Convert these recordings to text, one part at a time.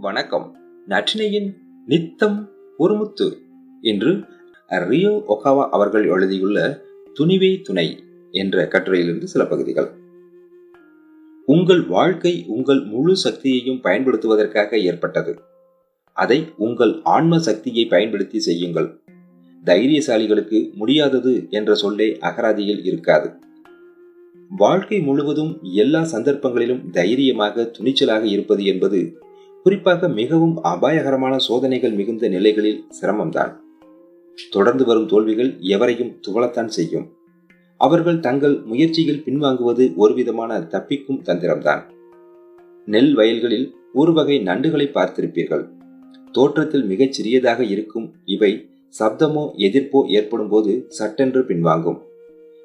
வணக்கம். நற்றினையின் நித்தம் ஒரு முத்து என்று ரியோ ஒகாவா அவர்கள் எழுதியுள்ள துணிவே துணை என்ற கட்டுரையிலிருந்து சில பகுதிகள். உங்கள் வாழ்க்கை உங்கள் முழு சக்தியையும் பயன்படுத்துவதற்காக ஏற்பட்டது. அதை உங்கள் ஆன்ம சக்தியை பயன்படுத்தி செய்யுங்கள். தைரியசாலிகளுக்கு முடியாதது என்ற சொல்லே அகராதியில் இருக்காது. வாழ்க்கை முழுவதும் எல்லா சந்தர்ப்பங்களிலும் தைரியமாக துணிச்சலாக இருப்பது என்பது குறிப்பாக மிகவும் அபாயகரமான சோதனைகள் மிகுந்த நிலைகளில் சிரமம்தான். தொடர்ந்து வரும் தோல்விகள் எவரையும் துவளத்தான் செய்யும். அவர்கள் தங்கள் முயற்சியில் பின்வாங்குவது ஒருவிதமான தப்பிக்கும் தந்திரம்தான். நெல் வயல்களில் ஒரு வகை நண்டுகளை பார்த்திருப்பீர்கள். தோற்றத்தில் மிகச் சிறியதாக இருக்கும் இவை சப்தமோ எதிர்ப்போ ஏற்படும் போது சட்டென்று பின்வாங்கும்.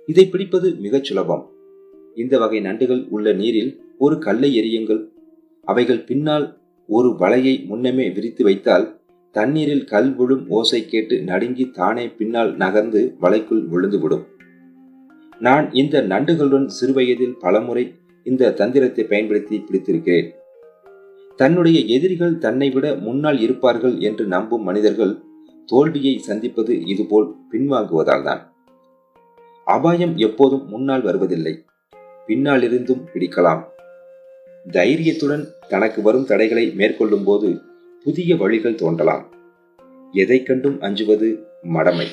இதை பிடிப்பது மிகச் சுலபம். இந்த வகை நண்டுகள் உள்ள நீரில் ஒரு கல்லை எரியுங்கள் அவைகள் பின்னால் ஒரு வலையை முன்னமே விரித்து வைத்தால் தண்ணீரில் கல் விழும் ஓசை கேட்டு நடுங்கி தானே பின்னால் நகர்ந்து வலைக்குள் விழுந்துவிடும். நான் இந்த நண்டுகளுடன் சிறுவயதில் பலமுறை இந்த தந்திரத்தை பயன்படுத்தி பிடித்திருக்கிறேன். தன்னுடைய எதிரிகள் தன்னை விட முன்னால் இருப்பார்கள் என்று நம்பும் மனிதர்கள் தோல்வியை சந்திப்பது இதுபோல் பின்வாங்குவதால் தான் அபாயம் எப்போதும் முன்னால் வருவதில்லை. பின்னாலிருந்தும் பிடிக்கலாம். தைரியத்துடன் தனக்கு வரும் தடைகளை மேற்கொள்ளும் போது புதிய வழிகள் தோன்றலாம். எதை கண்டும் அஞ்சுவது மடமை.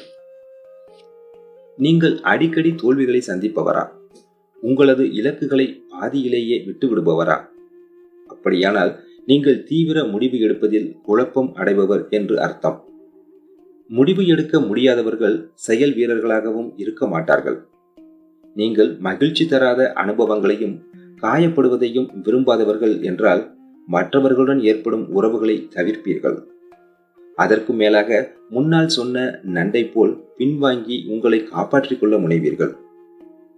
நீங்கள் அடிக்கடி தோல்விகளை சந்திப்பவரா? உங்களது இலக்குகளை பாதியிலேயே விட்டுவிடுபவரா? அப்படியானால் நீங்கள் தீவிர முடிவு எடுப்பதில் குழப்பம் அடைபவர் என்று அர்த்தம். முடிவு எடுக்க முடியாதவர்கள் செயல் வீரர்களாகவும் இருக்க மாட்டார்கள். நீங்கள் மகிழ்ச்சி தராத அனுபவங்களையும் காயப்படுவதையும் விரும்பாதவர்கள் என்றால் மற்றவர்களுடன் ஏற்படும் உறவுகளை தவிர்ப்பீர்கள். அதற்கு மேலாக முன்னால் சொன்ன நண்டை போல் பின்வாங்கி உங்களை காப்பாற்றிக் கொள்ள முனைவீர்கள்.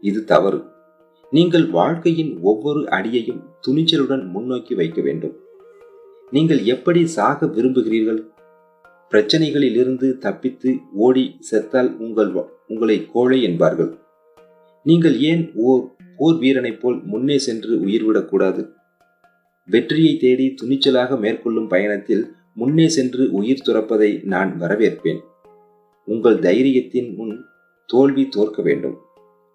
இது தவறு. நீங்கள் வாழ்க்கையின் ஒவ்வொரு அடியையும் துணிச்சலுடன் முன்னோக்கி வைக்க வேண்டும். நீங்கள் எப்படி சாக விரும்புகிறீர்கள்? பிரச்சனைகளில் இருந்து தப்பித்து ஓடி செத்தால் உங்கள் உங்களை கோழை என்பார்கள். நீங்கள் ஏன் ஓர் போர் வீரனைப் போல் முன்னே சென்று உயிர்விடக்கூடாது? வெற்றியை தேடி துணிச்சலாக மேற்கொள்ளும் பயணத்தில் முன்னே சென்று உயிர் துறப்பதை நான் வரவேற்பேன். உங்கள் தைரியத்தின் முன் தோல்வி தோற்க வேண்டும்.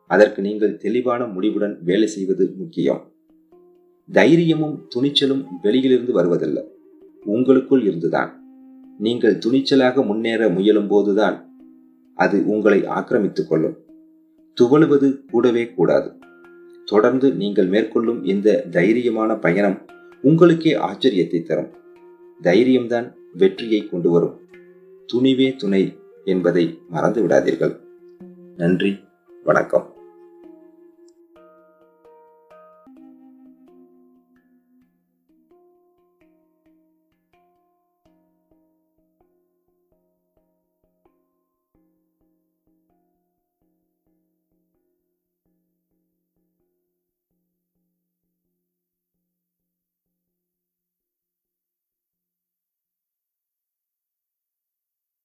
அதற்கு நீங்கள் தெளிவான முடிவுடன் வேலை செய்வது முக்கியம். தைரியமும் துணிச்சலும் வெளியிலிருந்து வருவதல்ல. உங்களுக்குள் இருந்துதான். நீங்கள் துணிச்சலாக முன்னேற முயலும் போதுதான் அது உங்களை ஆக்கிரமித்துக் கொள்ளும். துவழுவது கூடவே கூடாது. தொடர்ந்து நீங்கள் மேற்கொள்ளும் இந்த தைரியமான பயணம் உங்களுக்கே ஆச்சரியத்தை தரும். தைரியம்தான் வெற்றியை கொண்டு வரும். துணிவே துணை என்பதை மறந்து விடாதீர்கள் நன்றி வணக்கம்.